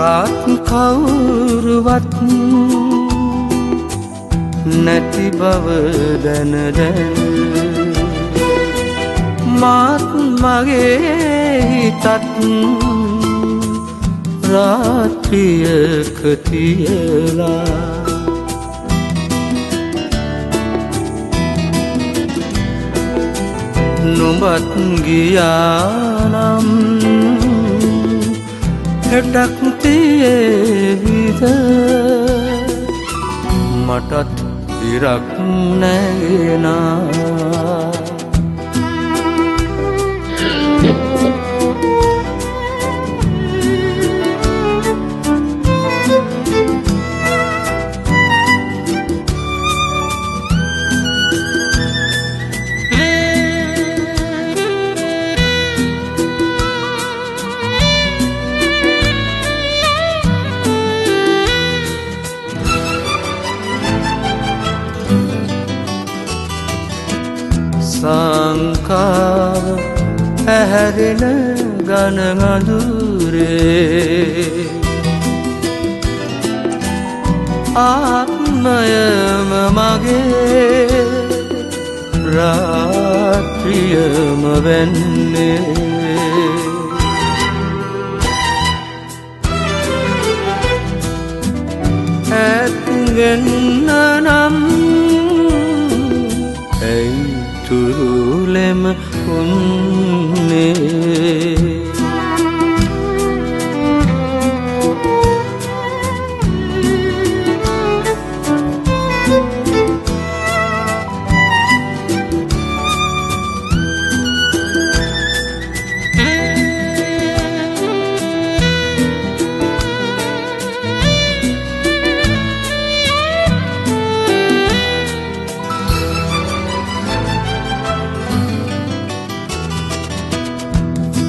කාත් කවුරුවත් නැති බව දැන දැන මාත් මගේ හිතත් රාත්‍රියක තියලා නොබත් ගියානම් හෙටක් තියේවිද මටත් ඉරක් නැගෙනා සංකාව ඇහැරෙන ගනගඳුරේ ආත්මයම මගේ රාත්‍රියම වෙන්නේ. ඇත්ගෙන්න 我们。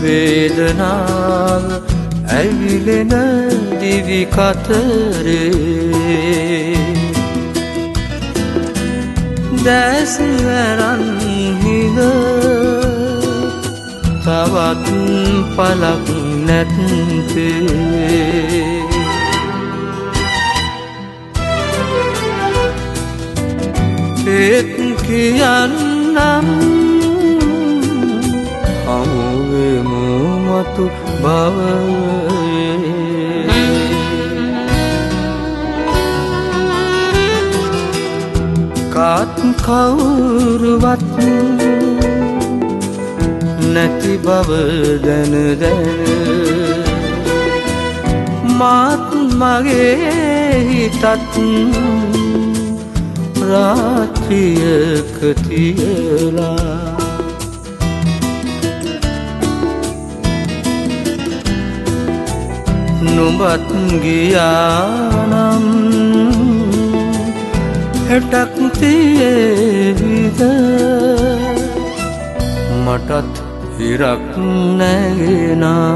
වේදනාව ඇවිලෙන දිවි කතරේ. දැස්වැරන් හිඟ තවත් පලක් නැත්තේ ඒත් කියන්නම් හමුවෙමු මතු බවයේ කාත් කවුරුවත් නැති බව දැන දැන මාත් මගේ හිතත් රාත්‍රියක තියලා නොබත් ගියානම් හෙටක් තියේවිද? මටත් හිරක් නැගෙනා.